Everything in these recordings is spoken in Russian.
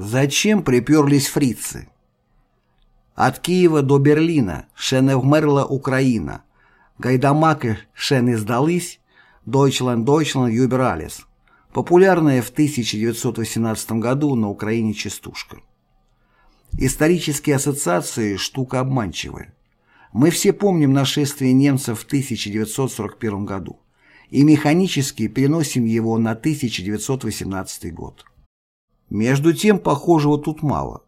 Зачем приперлись фрицы? От Киева до Берлина, ще вмерла Украина. Гайдамаки ще сдались, Deutschland, Deutschland, Юбералис. Популярная в 1918 году на Украине частушка. Исторические ассоциации – штука обманчивая. Мы все помним нашествие немцев в 1941 году и механически переносим его на 1918 год. Между тем, похожего тут мало.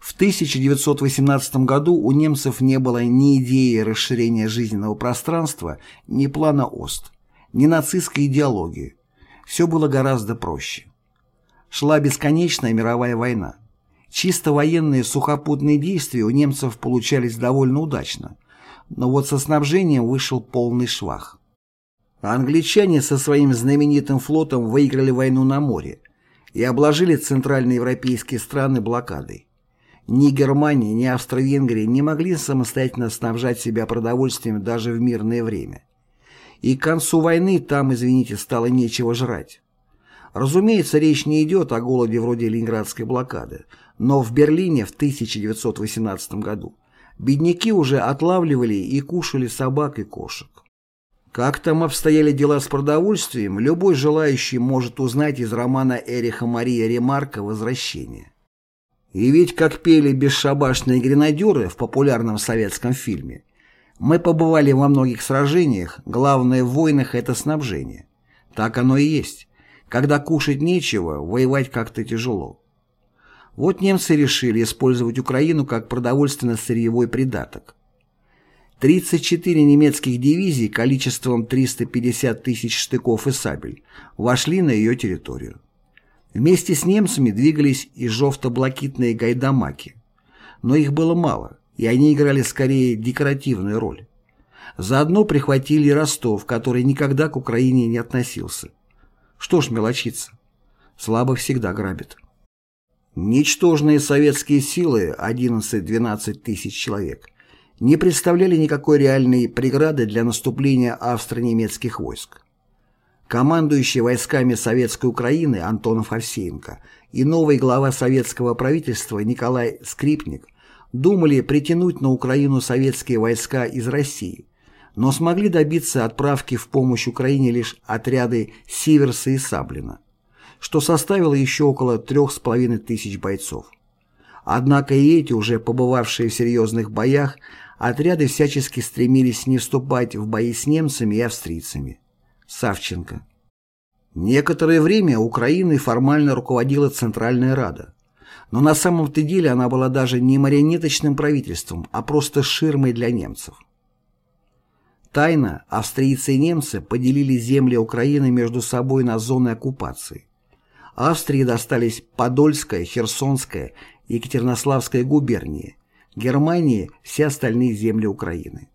В 1918 году у немцев не было ни идеи расширения жизненного пространства, ни плана ОСТ, ни нацистской идеологии. Все было гораздо проще. Шла бесконечная мировая война. Чисто военные сухопутные действия у немцев получались довольно удачно, но вот со снабжением вышел полный швах. англичане со своим знаменитым флотом выиграли войну на море и обложили центральноевропейские страны блокадой. Ни Германия, ни Австро-Венгрия не могли самостоятельно снабжать себя продовольствием даже в мирное время. И к концу войны там, извините, стало нечего жрать. Разумеется, речь не идет о голоде вроде Ленинградской блокады, но в Берлине в 1918 году бедняки уже отлавливали и кушали собак и кошек. Как там обстояли дела с продовольствием, любой желающий может узнать из романа Эриха Мария Ремарка «Возвращение». И ведь, как пели бесшабашные гренадеры в популярном советском фильме, мы побывали во многих сражениях, главное в войнах – это снабжение. Так оно и есть. Когда кушать нечего, воевать как-то тяжело. Вот немцы решили использовать Украину как продовольственно-сырьевой придаток. 34 немецких дивизий количеством 350 тысяч штыков и сабель вошли на ее территорию. Вместе с немцами двигались и жовто-блакитные гайдамаки. Но их было мало, и они играли скорее декоративную роль. Заодно прихватили Ростов, который никогда к Украине не относился. Что ж мелочиться? Слабых всегда грабят. Ничтожные советские силы, 11-12 тысяч человек, не представляли никакой реальной преграды для наступления австро-немецких войск. Командующий войсками Советской Украины Антонов Овсеенко и новый глава советского правительства Николай Скрипник думали притянуть на Украину советские войска из России, но смогли добиться отправки в помощь Украине лишь отряды Сиверса и Саблина что составило еще около трех с половиной тысяч бойцов. Однако и эти, уже побывавшие в серьезных боях, отряды всячески стремились не вступать в бои с немцами и австрийцами. Савченко. Некоторое время Украиной формально руководила Центральная Рада, но на самом-то деле она была даже не марионеточным правительством, а просто ширмой для немцев. Тайно австрийцы и немцы поделили земли Украины между собой на зоны оккупации. Австрии достались Подольская, Херсонская и Екатеринославская губернии, Германии – все остальные земли Украины.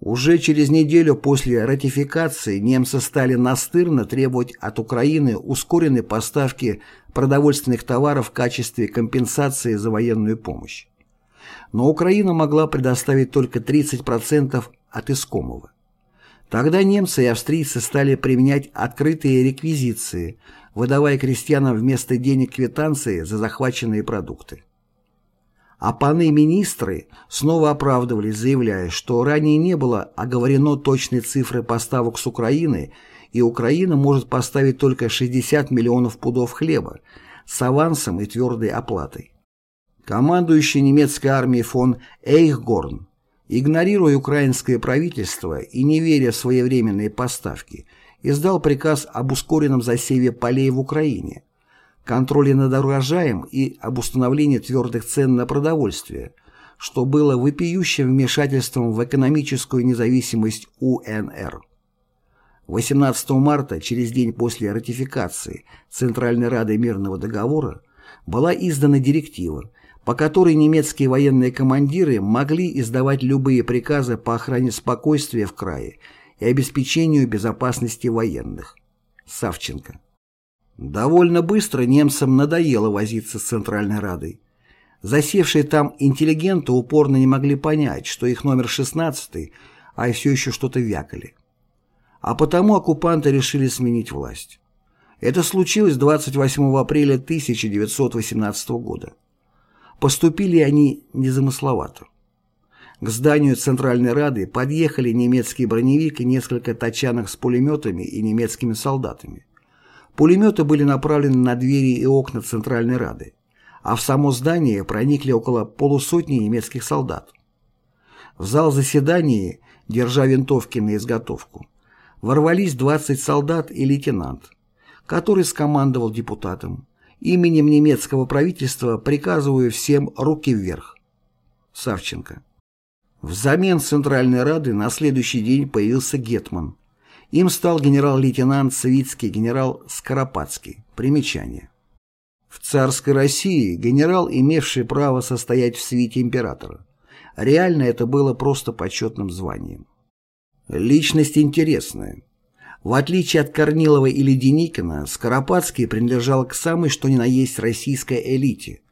Уже через неделю после ратификации немцы стали настырно требовать от Украины ускоренной поставки продовольственных товаров в качестве компенсации за военную помощь. Но Украина могла предоставить только 30% от искомого. Тогда немцы и австрийцы стали применять открытые реквизиции, выдавая крестьянам вместо денег квитанции за захваченные продукты. А паны-министры снова оправдывались, заявляя, что ранее не было оговорено точной цифры поставок с Украины, и Украина может поставить только 60 миллионов пудов хлеба с авансом и твердой оплатой. Командующий немецкой армией фон Эйхгорн, игнорируя украинское правительство и не веря в своевременные поставки, издал приказ об ускоренном засеве полей в Украине, контроле над урожаем и об установлении твердых цен на продовольствие, что было вопиющим вмешательством в экономическую независимость УНР. 18 марта, через день после ратификации Центральной Рады мирного договора, была издана директива, по которой немецкие военные командиры могли издавать любые приказы по охране спокойствия в крае и обеспечению безопасности военных. Савченко. Довольно быстро немцам надоело возиться с Центральной Радой. Засевшие там интеллигенты упорно не могли понять, что их номер 16 а все еще что-то вякали. А потому оккупанты решили сменить власть. Это случилось 28 апреля 1918 года. Поступили они незамысловато. К зданию Центральной Рады подъехали немецкий броневик и несколько тачанок с пулеметами и немецкими солдатами. Пулеметы были направлены на двери и окна Центральной Рады, а в само здание проникли около полусотни немецких солдат. В зал заседаний, держа винтовки на изготовку, ворвались 20 солдат и лейтенант, который скомандовал депутатам «Именем немецкого правительства приказываю всем руки вверх». Савченко. Взамен Центральной Рады на следующий день появился Гетман. Им стал генерал-лейтенант Свицкий генерал Скоропадский. Примечание. В царской России генерал, имевший право состоять в свите императора. Реально это было просто почетным званием. Личность интересная. В отличие от Корнилова или Деникина, Скоропадский принадлежал к самой что ни на есть российской элите.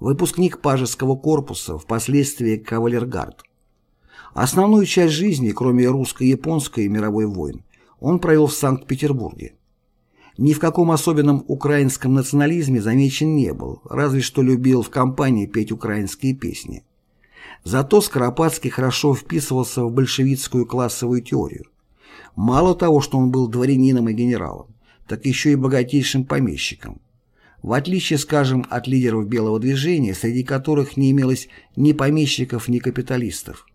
Выпускник пажеского корпуса, впоследствии кавалергард. Основную часть жизни, кроме русско-японской и мировой войн, он провел в Санкт-Петербурге. Ни в каком особенном украинском национализме замечен не был, разве что любил в компании петь украинские песни. Зато Скоропадский хорошо вписывался в большевистскую классовую теорию. Мало того, что он был дворянином и генералом, так еще и богатейшим помещиком. В отличие, скажем, от лидеров белого движения, среди которых не имелось ни помещиков, ни капиталистов.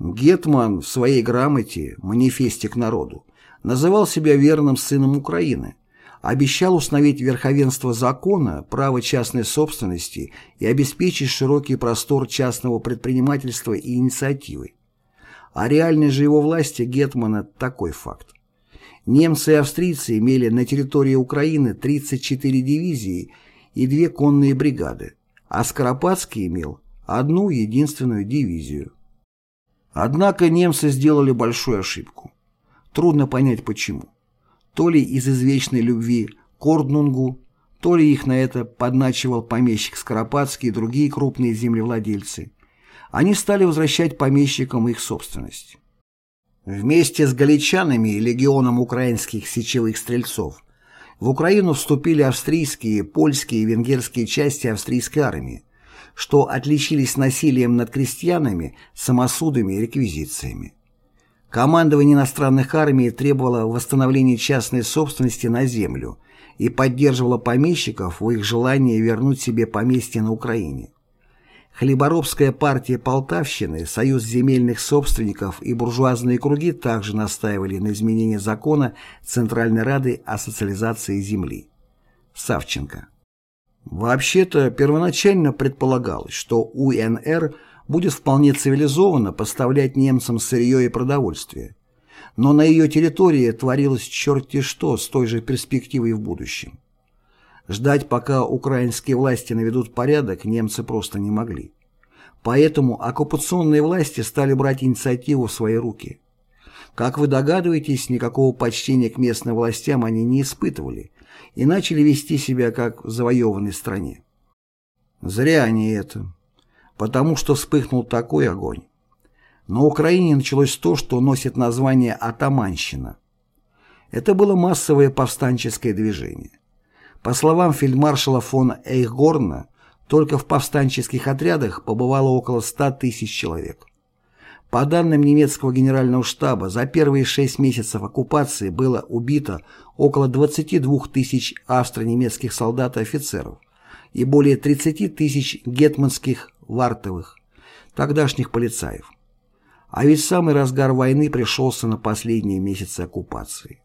Гетман в своей грамоте «Манифесте к народу» называл себя верным сыном Украины, обещал установить верховенство закона, право частной собственности и обеспечить широкий простор частного предпринимательства и инициативы. А реальной же его власти Гетмана такой факт. Немцы и австрийцы имели на территории Украины 34 дивизии и две конные бригады, а Скоропадский имел одну единственную дивизию. Однако немцы сделали большую ошибку. Трудно понять почему то ли из извечной любви к Орднунгу, то ли их на это подначивал помещик Скоропадский и другие крупные землевладельцы. Они стали возвращать помещикам их собственность. Вместе с галичанами и легионом украинских сечевых стрельцов в Украину вступили австрийские, польские и венгерские части австрийской армии, что отличились насилием над крестьянами, самосудами и реквизициями. Командование иностранных армий требовало восстановления частной собственности на землю и поддерживало помещиков в их желании вернуть себе поместье на Украине. Хлеборобская партия Полтавщины, Союз земельных собственников и буржуазные круги также настаивали на изменении закона Центральной Рады о социализации земли. Савченко. Вообще-то первоначально предполагалось, что УНР – будет вполне цивилизованно поставлять немцам сырье и продовольствие. Но на ее территории творилось черти что с той же перспективой в будущем. Ждать, пока украинские власти наведут порядок, немцы просто не могли. Поэтому оккупационные власти стали брать инициативу в свои руки. Как вы догадываетесь, никакого почтения к местным властям они не испытывали и начали вести себя как в завоеванной стране. Зря они это потому что вспыхнул такой огонь. На Украине началось то, что носит название «атаманщина». Это было массовое повстанческое движение. По словам фельдмаршала фон Эйхгорна, только в повстанческих отрядах побывало около 100 тысяч человек. По данным немецкого генерального штаба, за первые шесть месяцев оккупации было убито около 22 тысяч австро-немецких солдат и офицеров и более 30 тысяч гетманских Вартовых, тогдашних полицаев. А ведь самый разгар войны пришелся на последние месяцы оккупации.